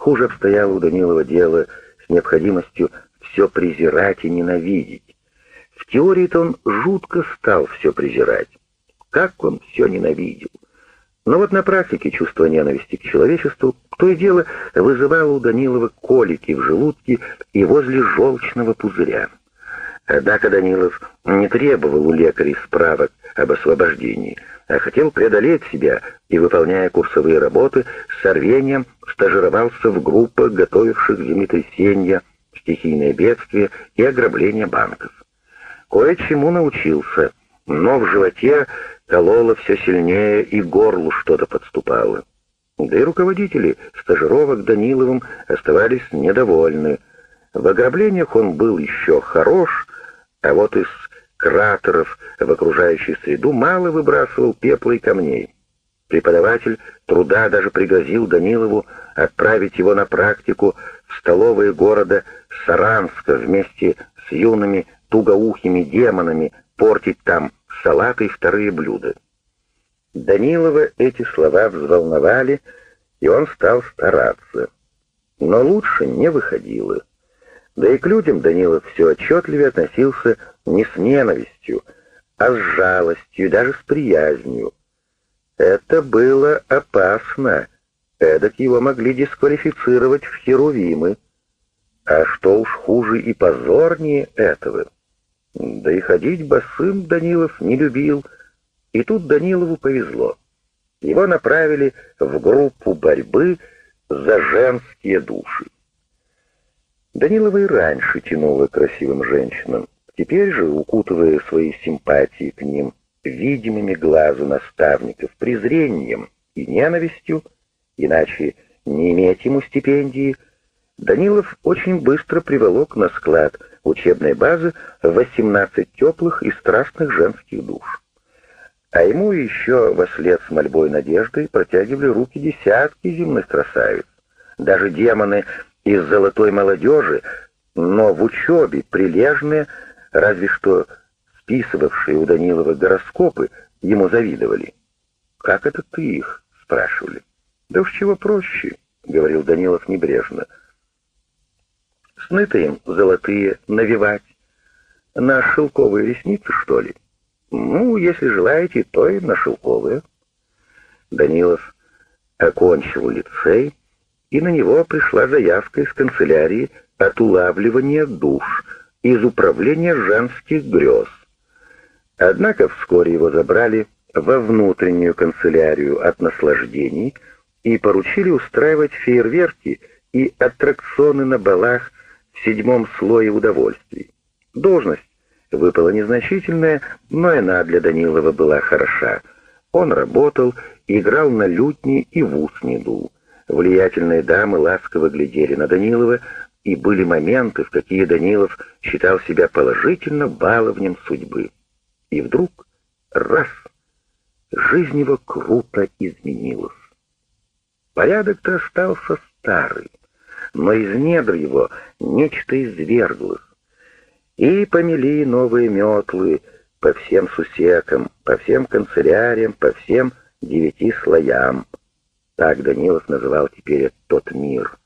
Хуже обстояло у Данилова дело с необходимостью все презирать и ненавидеть. В теории-то он жутко стал все презирать. Как он все ненавидел. Но вот на практике чувство ненависти к человечеству то и дело вызывало у Данилова колики в желудке и возле желчного пузыря. Однако Данилов не требовал у лекарей справок об освобождении, а хотел преодолеть себя и, выполняя курсовые работы, с сорвением стажировался в группах, готовивших землетрясения, стихийные бедствия и ограбление банков. Кое-чему научился, но в животе кололо все сильнее и горлу что-то подступало. Да и руководители стажировок Даниловым оставались недовольны. В ограблениях он был еще хорош, а вот из кратеров в окружающую среду мало выбрасывал пепла и камней. Преподаватель труда даже пригрозил Данилову отправить его на практику в столовые города Саранска вместе с юными тугоухими демонами, портить там салаты и вторые блюда. Данилова эти слова взволновали, и он стал стараться. Но лучше не выходило. Да и к людям Данилов все отчетливее относился не с ненавистью, а с жалостью даже с приязнью. Это было опасно. Эдак его могли дисквалифицировать в херувимы. А что уж хуже и позорнее этого. Да и ходить босым Данилов не любил, и тут Данилову повезло. Его направили в группу борьбы за женские души. Данилова и раньше тянула красивым женщинам, теперь же, укутывая свои симпатии к ним видимыми глазу наставников, презрением и ненавистью, иначе не иметь ему стипендии, Данилов очень быстро приволок на склад учебной базы 18 теплых и страстных женских душ. А ему еще во след с мольбой надеждой протягивали руки десятки земных красавиц. Даже демоны из золотой молодежи, но в учебе прилежные, разве что списывавшие у Данилова гороскопы, ему завидовали. «Как это ты их?» — спрашивали. «Да уж чего проще», — говорил Данилов небрежно. «Сны-то им золотые навевать. На шелковые ресницы, что ли?» «Ну, если желаете, то и на шелковые». Данилов окончил лицей, и на него пришла заявка из канцелярии от улавливания душ из управления женских грез. Однако вскоре его забрали во внутреннюю канцелярию от наслаждений и поручили устраивать фейерверки и аттракционы на балах в седьмом слое удовольствий. Должность выпала незначительная, но она для Данилова была хороша. Он работал, играл на лютне и в ус не дул. Влиятельные дамы ласково глядели на Данилова, и были моменты, в какие Данилов считал себя положительно баловнем судьбы. И вдруг, раз, жизнь его круто изменилась. Порядок-то остался старый, но из недр его нечто изверглось. И помели новые метлы по всем сусекам, по всем канцеляриям, по всем девяти слоям — так Данилов называл теперь тот мир.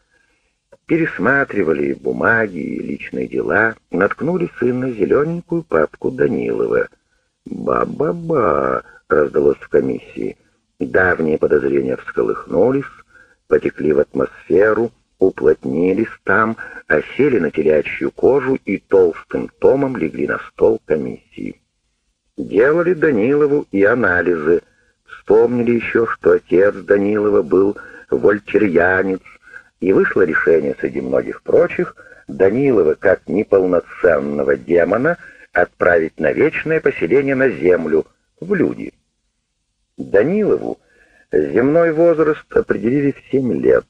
Пересматривали бумаги и личные дела, наткнулись и на зелененькую папку Данилова. «Ба-ба-ба!» — раздалось в комиссии. Давние подозрения всколыхнулись, потекли в атмосферу, уплотнились там, осели на телячью кожу и толстым томом легли на стол комиссии. Делали Данилову и анализы — Вспомнили еще, что отец Данилова был вольтерьянец, и вышло решение среди многих прочих Данилова как неполноценного демона отправить на вечное поселение на землю, в люди. Данилову земной возраст определили в 7 лет,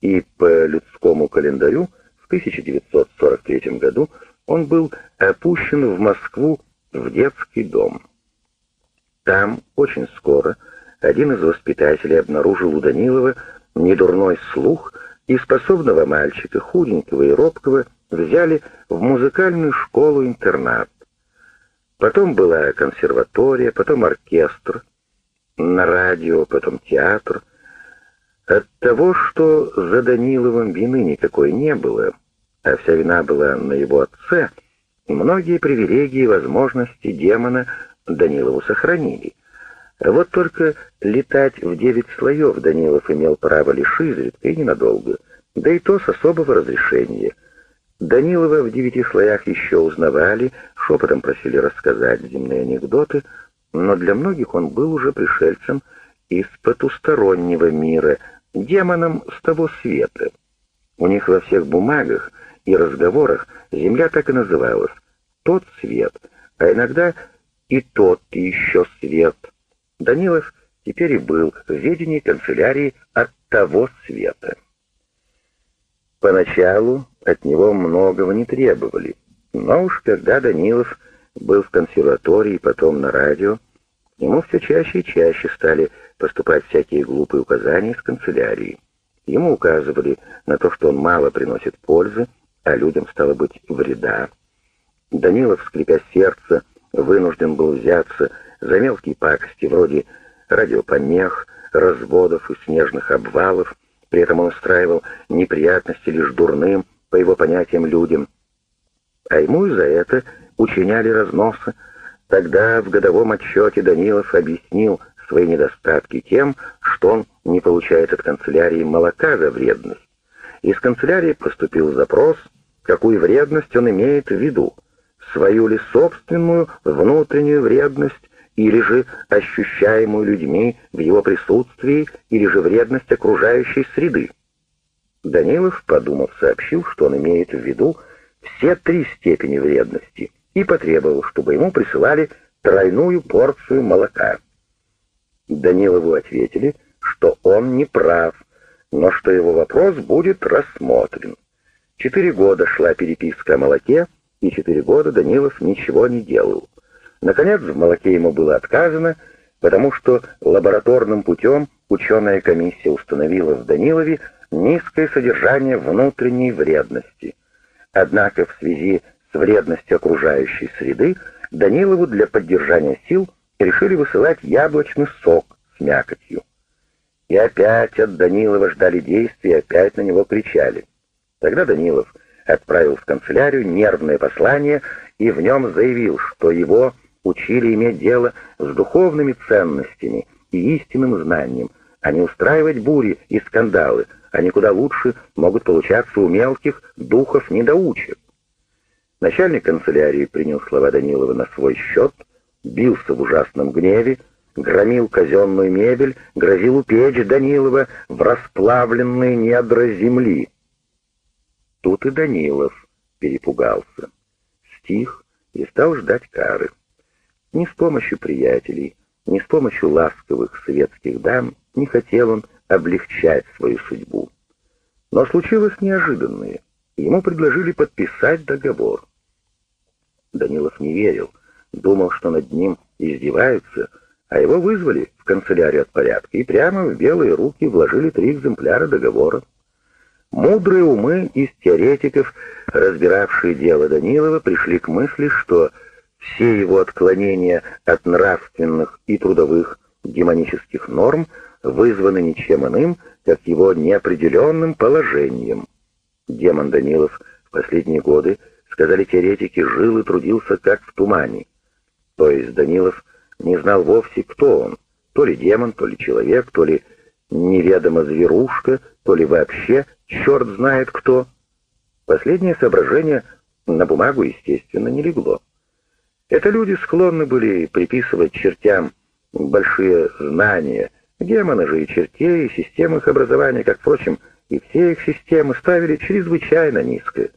и по людскому календарю в 1943 году он был опущен в Москву в детский дом. Там очень скоро один из воспитателей обнаружил у Данилова недурной слух, и способного мальчика, худенького и робкого, взяли в музыкальную школу-интернат. Потом была консерватория, потом оркестр, на радио, потом театр. От того, что за Даниловым вины никакой не было, а вся вина была на его отце, многие привилегии и возможности демона Данилову сохранили. Вот только летать в девять слоев Данилов имел право лишь изредка и ненадолго, да и то с особого разрешения. Данилова в девяти слоях еще узнавали, шепотом просили рассказать земные анекдоты, но для многих он был уже пришельцем из потустороннего мира, демоном с того света. У них во всех бумагах и разговорах земля так и называлась «тот свет», а иногда и тот еще свет. Данилов теперь и был в ведении канцелярии от того света. Поначалу от него многого не требовали, но уж когда Данилов был в консерватории, потом на радио, ему все чаще и чаще стали поступать всякие глупые указания из канцелярии. Ему указывали на то, что он мало приносит пользы, а людям стало быть вреда. Данилов, скрипя сердце, вынужден был взяться за мелкие пакости вроде радиопомех, разводов и снежных обвалов, при этом он устраивал неприятности лишь дурным, по его понятиям, людям. А ему и за это учиняли разносы. Тогда в годовом отчете Данилов объяснил свои недостатки тем, что он не получает от канцелярии молока за вредность. Из канцелярии поступил запрос, какую вредность он имеет в виду, свою ли собственную внутреннюю вредность или же ощущаемую людьми в его присутствии, или же вредность окружающей среды. Данилов, подумав, сообщил, что он имеет в виду все три степени вредности и потребовал, чтобы ему присылали тройную порцию молока. Данилову ответили, что он не прав, но что его вопрос будет рассмотрен. Четыре года шла переписка о молоке, и четыре года Данилов ничего не делал. Наконец, в молоке ему было отказано, потому что лабораторным путем ученая комиссия установила в Данилове низкое содержание внутренней вредности. Однако в связи с вредностью окружающей среды Данилову для поддержания сил решили высылать яблочный сок с мякотью. И опять от Данилова ждали действия, опять на него кричали. Тогда Данилов отправил в канцелярию нервное послание и в нем заявил, что его учили иметь дело с духовными ценностями и истинным знанием, а не устраивать бури и скандалы, они куда лучше могут получаться у мелких духов-недоучек. Начальник канцелярии принял слова Данилова на свой счет, бился в ужасном гневе, громил казенную мебель, грозил упечь Данилова в расплавленные недра земли. Тут и Данилов перепугался, стих и стал ждать кары. Ни с помощью приятелей, ни с помощью ласковых светских дам не хотел он облегчать свою судьбу. Но случилось неожиданное. Ему предложили подписать договор. Данилов не верил, думал, что над ним издеваются, а его вызвали в канцелярию от порядка и прямо в белые руки вложили три экземпляра договора. Мудрые умы из теоретиков, разбиравшие дело Данилова, пришли к мысли, что все его отклонения от нравственных и трудовых демонических норм вызваны ничем иным, как его неопределенным положением. Демон Данилов в последние годы, сказали теоретики, жил и трудился как в тумане. То есть Данилов не знал вовсе, кто он, то ли демон, то ли человек, то ли неведомо зверушка, то ли вообще черт знает кто. Последнее соображение на бумагу, естественно, не легло. Это люди склонны были приписывать чертям большие знания, демоны же и чертей, и системы их образования, как, впрочем, и все их системы ставили чрезвычайно низко.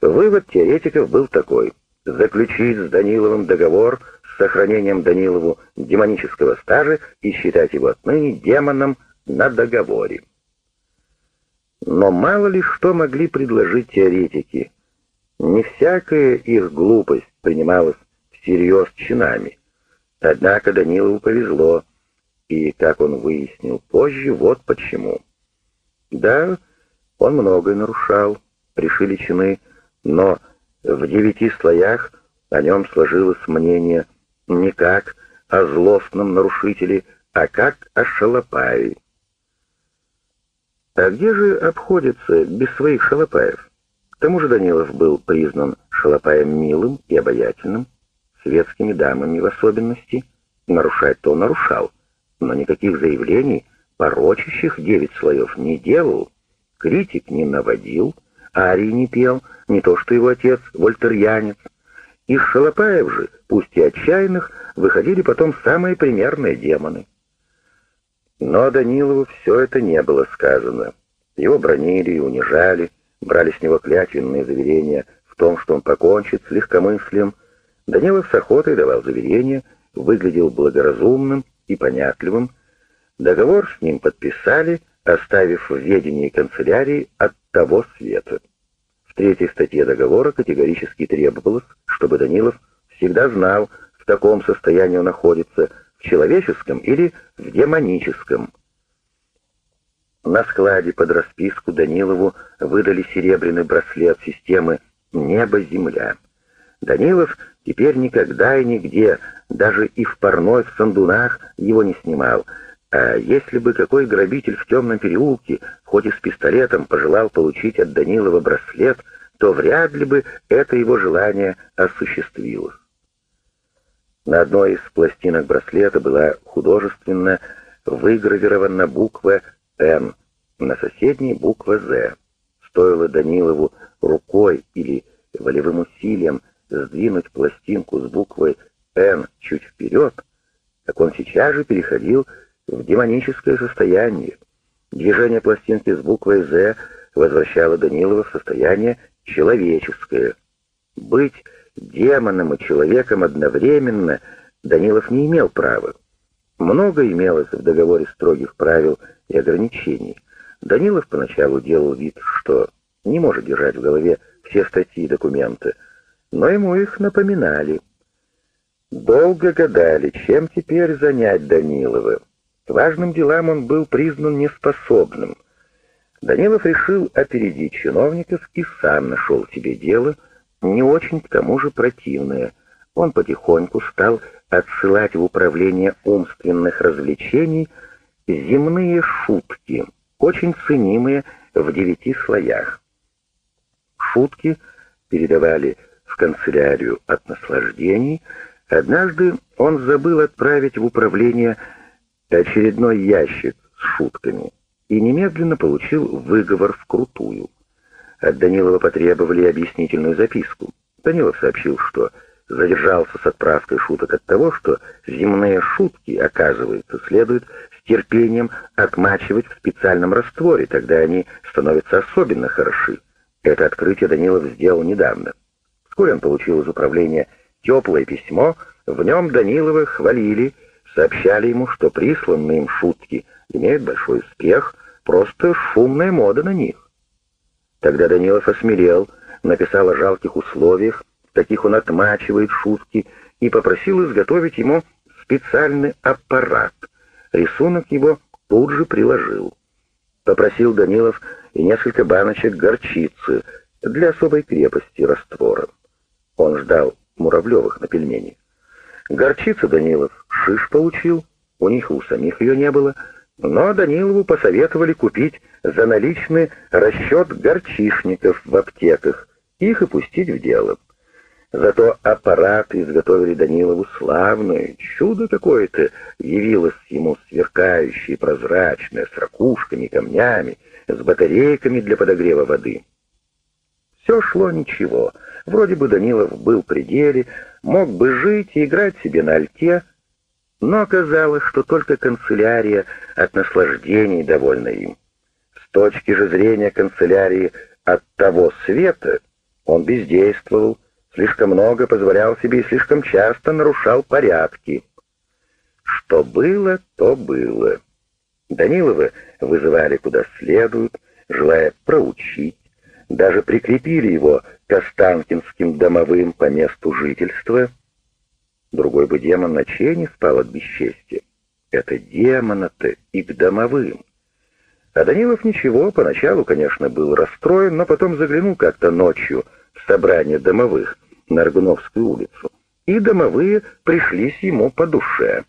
Вывод теоретиков был такой — заключить с Даниловым договор с сохранением Данилову демонического стажа и считать его отныне демоном на договоре. Но мало ли что могли предложить теоретики. Не всякая их глупость принималась всерьез чинами. Однако Данилову повезло, и, как он выяснил позже, вот почему. Да, он многое нарушал, решили чины, но в девяти слоях о нем сложилось мнение не как о злостном нарушителе, а как о шалопае. А где же обходится без своих шалопаев? К тому же Данилов был признан шалопаем милым и обаятельным, светскими дамами в особенности. Нарушать то нарушал, но никаких заявлений, порочащих девять слоев, не делал, критик не наводил, арии не пел, не то что его отец, вольтерьянец. Из шалопаев же, пусть и отчаянных, выходили потом самые примерные демоны. Но Данилову все это не было сказано. Его бронили и унижали, брали с него клятвенные заверения в том, что он покончит с легкомыслием. Данилов с охотой давал заверения, выглядел благоразумным и понятливым. Договор с ним подписали, оставив в ведении канцелярии от того света. В третьей статье договора категорически требовалось, чтобы Данилов всегда знал, в каком состоянии он находится, в человеческом или в демоническом. На складе под расписку Данилову выдали серебряный браслет системы «Небо-Земля». Данилов теперь никогда и нигде, даже и в парной в Сандунах, его не снимал. А если бы какой грабитель в темном переулке, хоть и с пистолетом, пожелал получить от Данилова браслет, то вряд ли бы это его желание осуществилось. На одной из пластинок браслета была художественно выгравирована буква «Н», на соседней буква «З». Стоило Данилову рукой или волевым усилием сдвинуть пластинку с буквой «Н» чуть вперед, как он сейчас же переходил в демоническое состояние. Движение пластинки с буквой «З» возвращало Данилова в состояние человеческое. Быть демоном и человеком одновременно Данилов не имел права. Много имелось в договоре строгих правил и ограничений. Данилов поначалу делал вид, что не может держать в голове все статьи и документы, но ему их напоминали. Долго гадали, чем теперь занять Данилова. К важным делам он был признан неспособным. Данилов решил опередить чиновников и сам нашел себе дело — не очень к тому же противное. Он потихоньку стал отсылать в управление умственных развлечений земные шутки, очень ценимые в девяти слоях. Шутки передавали в канцелярию от наслаждений. Однажды он забыл отправить в управление очередной ящик с шутками и немедленно получил выговор вкрутую. От Данилова потребовали объяснительную записку. Данилов сообщил, что задержался с отправкой шуток от того, что земные шутки, оказывается, следует с терпением отмачивать в специальном растворе, тогда они становятся особенно хороши. Это открытие Данилов сделал недавно. Вскоре он получил из управления теплое письмо, в нем Данилова хвалили, сообщали ему, что присланные им шутки имеют большой успех, просто шумная мода на них. Тогда Данилов осмелел, написал о жалких условиях, в каких он отмачивает шутки, и попросил изготовить ему специальный аппарат. Рисунок его тут же приложил. Попросил Данилов и несколько баночек горчицы для особой крепости раствора. Он ждал Муравлевых на пельмени. Горчицы Данилов шиш получил, у них у самих ее не было — но Данилову посоветовали купить за наличный расчет горчишников в аптеках, их и пустить в дело. Зато аппарат изготовили Данилову славное, чудо какое-то явилось ему сверкающее, прозрачное, с ракушками, камнями, с батарейками для подогрева воды. Все шло ничего. Вроде бы Данилов был при деле, мог бы жить и играть себе на альте, но оказалось, что только канцелярия от наслаждений довольна им. С точки же зрения канцелярии от того света он бездействовал, слишком много позволял себе и слишком часто нарушал порядки. Что было, то было. Данилова вызывали куда следует, желая проучить, даже прикрепили его к Останкинским домовым по месту жительства — Другой бы демон ночей не спал от бесчестия. Это демона-то и к домовым. А Данилов ничего, поначалу, конечно, был расстроен, но потом заглянул как-то ночью в собрание домовых на Аргуновскую улицу, и домовые пришлись ему по душе.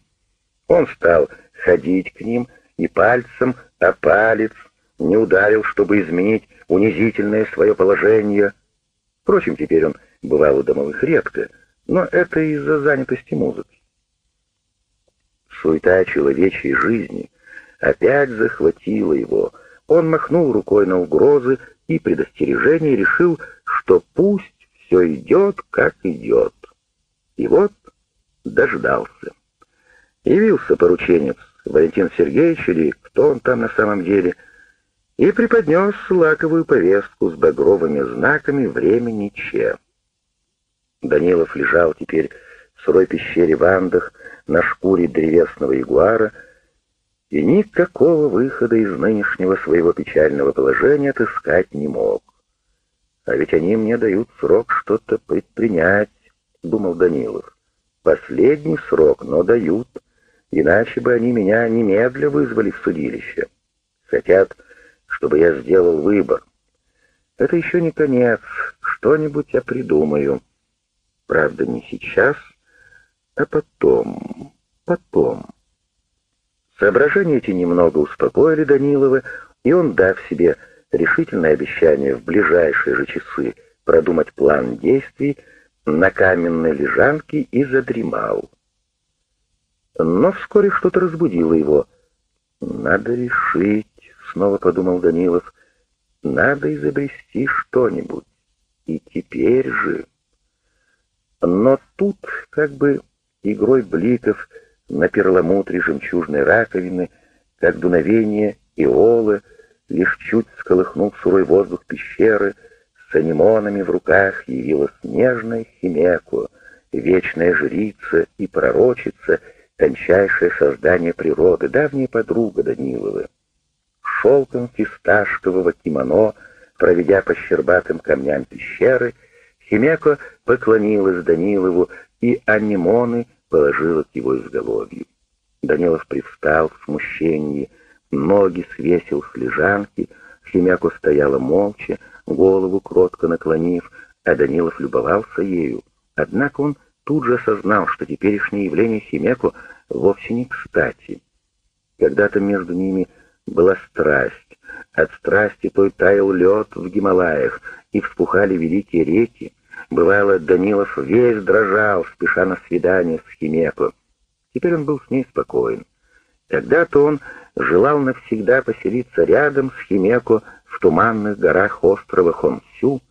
Он стал ходить к ним и пальцем о палец не ударил, чтобы изменить унизительное свое положение. Впрочем, теперь он бывал у домовых редко, но это из-за занятости музыки. Суета человечьей жизни опять захватила его. Он махнул рукой на угрозы и предостережения и решил, что пусть все идет, как идет. И вот дождался. Явился порученец Валентин Сергеевич или кто он там на самом деле, и преподнес лаковую повестку с багровыми знаками времени Че. Данилов лежал теперь в сырой пещере в Андах на шкуре древесного ягуара, и никакого выхода из нынешнего своего печального положения отыскать не мог. «А ведь они мне дают срок что-то предпринять», — думал Данилов. «Последний срок, но дают, иначе бы они меня немедля вызвали в судилище. Хотят, чтобы я сделал выбор. Это еще не конец, что-нибудь я придумаю. Правда, не сейчас, а потом, потом». Соображения эти немного успокоили Данилова, и он, дав себе решительное обещание в ближайшие же часы продумать план действий, на каменной лежанке и задремал. Но вскоре что-то разбудило его. «Надо решить», — снова подумал Данилов, — «надо изобрести что-нибудь. И теперь же...» Но тут, как бы игрой бликов, на перламутре жемчужной раковины, как дуновение иолы, лишь чуть сколыхнув сырой воздух пещеры, с анимонами в руках явилась нежная химеку, вечная жрица и пророчица, тончайшее создание природы, давняя подруга Даниловы. Шелком фисташкового кимоно, проведя по щербатым камням пещеры, Химеко поклонилась Данилову, и анимоны положила к его изголовью. Данилов привстал в смущении, ноги свесил с лежанки, Химяко стояла молча, голову кротко наклонив, а Данилов любовался ею. Однако он тут же осознал, что теперешнее явление Химеко вовсе не кстати. Когда-то между ними была страсть, от страсти той таял лед в Гималаях, и вспухали великие реки, Бывало, Данилов весь дрожал, спеша на свидание с Химеко. Теперь он был с ней спокоен. Когда-то он желал навсегда поселиться рядом с Химеко в туманных горах острова Хонсю,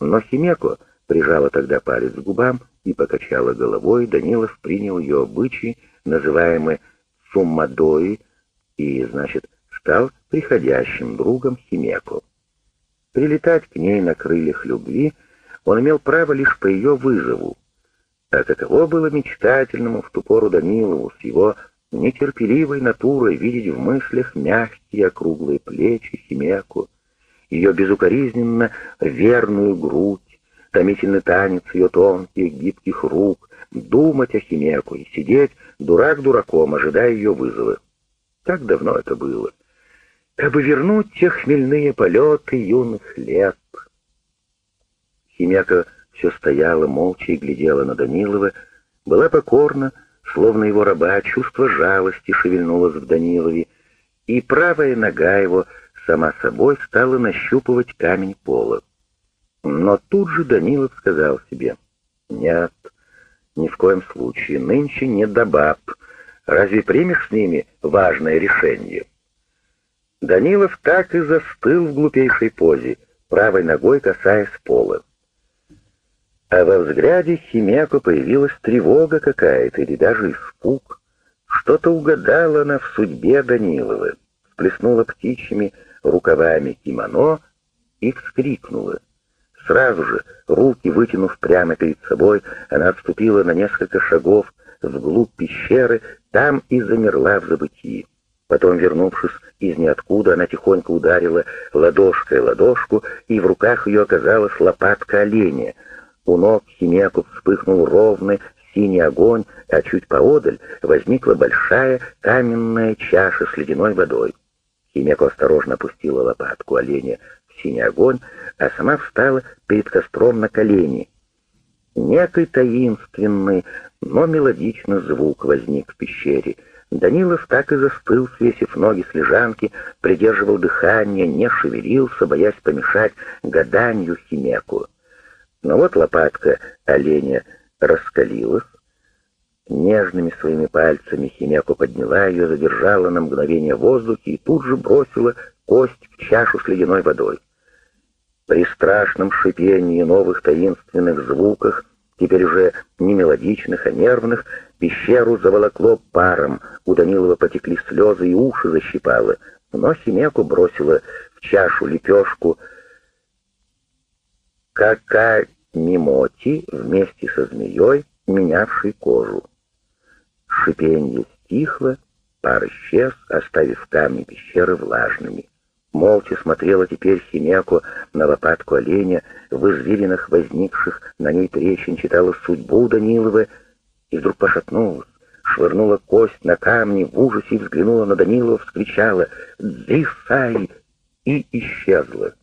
но Химеко прижала тогда палец к губам и покачала головой, Данилов принял ее обычай, называемый суммадои, и, значит, стал приходящим другом Химеко. Прилетать к ней на крыльях любви — он имел право лишь по ее вызову. А каково было мечтательному в ту пору Данилову с его нетерпеливой натурой видеть в мыслях мягкие округлые плечи Химеку, ее безукоризненно верную грудь, томительный танец ее тонких гибких рук, думать о Химеку и сидеть дурак дураком, ожидая ее вызова. Как давно это было? Как бы вернуть те хмельные полеты юных лет. Химяка все стояла, молча и глядела на Данилова, была покорна, словно его раба, чувство жалости шевельнулось в Данилове, и правая нога его сама собой стала нащупывать камень пола. Но тут же Данилов сказал себе, «Нет, ни в коем случае, нынче не до баб. Разве примешь с ними важное решение?» Данилов так и застыл в глупейшей позе, правой ногой касаясь пола а во взгляде Химеко появилась тревога какая-то или даже испуг. Что-то угадала она в судьбе Данилова, сплеснула птичьими рукавами кимоно и вскрикнула. Сразу же, руки вытянув прямо перед собой, она отступила на несколько шагов вглубь пещеры, там и замерла в забытии. Потом, вернувшись из ниоткуда, она тихонько ударила ладошкой ладошку, и в руках ее оказалась лопатка оленя — у ног Химеку вспыхнул ровный синий огонь, а чуть поодаль возникла большая каменная чаша с ледяной водой. Химеку осторожно опустила лопатку оленя в синий огонь, а сама встала перед костром на колени. Некий таинственный, но мелодичный звук возник в пещере. Данилов так и застыл, свесив ноги с лежанки, придерживал дыхание, не шевелился, боясь помешать гаданию химеку. Но вот лопатка оленя раскалилась. Нежными своими пальцами химеку подняла ее, задержала на мгновение в воздухе и тут же бросила кость в чашу с ледяной водой. При страшном шипении новых таинственных звуках, теперь уже не мелодичных, а нервных, Пещеру заволокло паром, у Данилова потекли слезы и уши защипало, но Химеку бросила в чашу лепешку кака-мимоти вместе со змеей, менявшей кожу. Шипенье стихло, пар исчез, оставив камни пещеры влажными. Молча смотрела теперь Химеку на лопатку оленя, в извилинах возникших на ней трещин читала судьбу Данилова и вдруг пошатнулась, швырнула кость на камни, в ужасе взглянула на Данилова, вскричала «Дзисай!» и исчезла.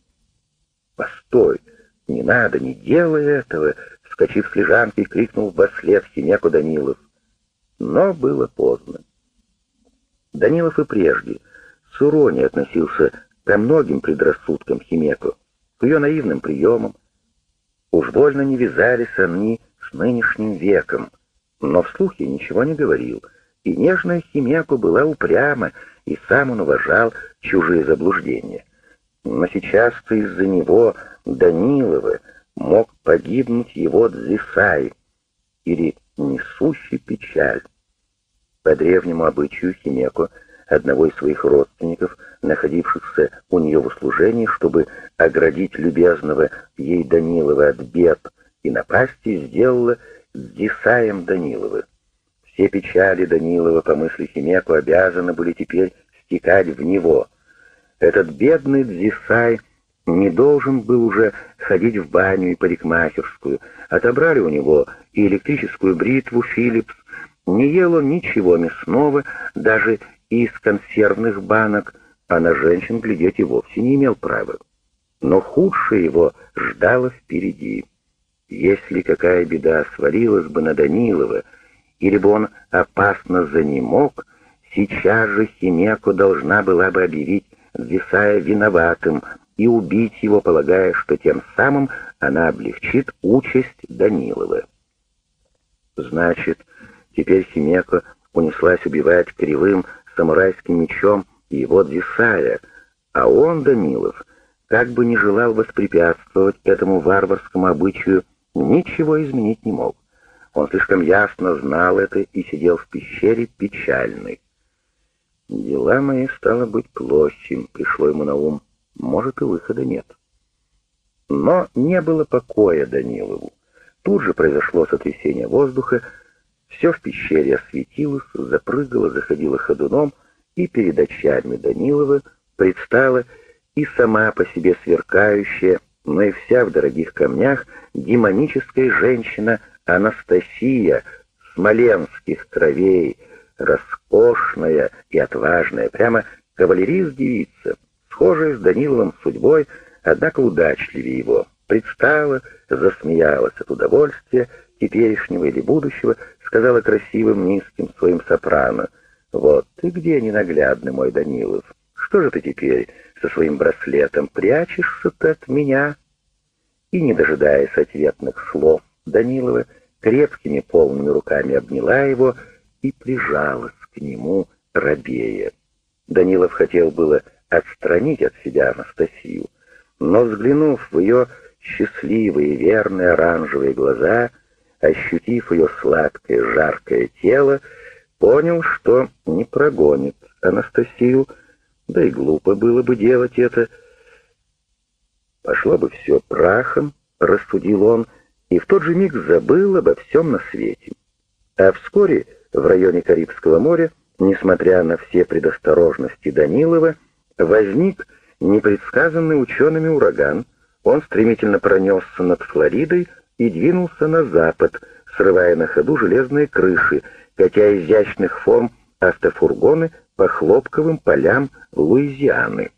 «Постой! Не надо, не делай этого!» Вскочив с лежанки, крикнул во след Химеку Данилов. Но было поздно. Данилов и прежде с уронией относился ко многим предрассудкам Химеку, к ее наивным приемам. Уж больно не вязались они с нынешним веком — но вслух я ничего не говорил, и нежная Химеку была упряма, и сам он уважал чужие заблуждения. Но сейчас-то из-за него, Данилова, мог погибнуть его Дзисай, или несущий печаль. По древнему обычаю Химеку, одного из своих родственников, находившихся у нее в услужении, чтобы оградить любезного ей Данилова от бед и напасти, сделала Дисаем Данилова. Все печали Данилова, по мысли Химеку, обязаны были теперь стекать в него. Этот бедный Дзисай не должен был уже ходить в баню и парикмахерскую. Отобрали у него и электрическую бритву «Филлипс». Не ел он ничего мясного, даже из консервных банок, а на женщин глядеть и вовсе не имел права. Но худшее его ждало впереди. Если какая беда свалилась бы на Данилова, или бы он опасно занемог, сейчас же Химеку должна была бы объявить Дзисая виноватым и убить его, полагая, что тем самым она облегчит участь Данилова. Значит, теперь Химеко унеслась убивать кривым самурайским мечом его Дзисая, а он, Данилов, как бы не желал воспрепятствовать этому варварскому обычаю ничего изменить не мог. Он слишком ясно знал это и сидел в пещере печальный. Дела мои, стало быть, плохи, пришло ему на ум. Может, и выхода нет. Но не было покоя Данилову. Тут же произошло сотрясение воздуха, все в пещере осветилось, запрыгало, заходило ходуном, и перед очами Данилова предстала и сама по себе сверкающая, но и вся в дорогих камнях демоническая женщина Анастасия смоленских кровей, роскошная и отважная, прямо кавалерист-девица, схожая с Даниловым судьбой, однако удачливее его, предстала, засмеялась от удовольствия теперешнего или будущего, сказала красивым низким своим сопрано, «Вот ты где, ненаглядный мой Данилов, что же ты теперь со своим браслетом прячешься-то от меня?» И, не дожидаясь ответных слов, Данилова крепкими полными руками обняла его и прижалась к нему, рабея. Данилов хотел было отстранить от себя Анастасию, но, взглянув в ее счастливые, верные оранжевые глаза, ощутив ее сладкое, жаркое тело, понял, что не прогонит Анастасию, да и глупо было бы делать это. Пошло бы все прахом, рассудил он, и в тот же миг забыл обо всем на свете. А вскоре в районе Карибского моря, несмотря на все предосторожности Данилова, возник непредсказанный учеными ураган. Он стремительно пронесся над Флоридой и двинулся на запад, срывая на ходу железные крыши, катя изящных форм автофургоны по хлопковым полям Луизианы.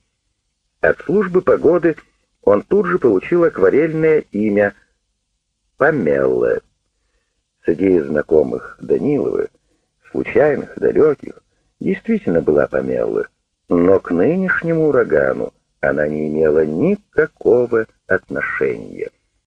От службы погоды он тут же получил акварельное имя Памелла. Среди знакомых Данилова, случайных, далеких, действительно была Памелла, но к нынешнему урагану она не имела никакого отношения.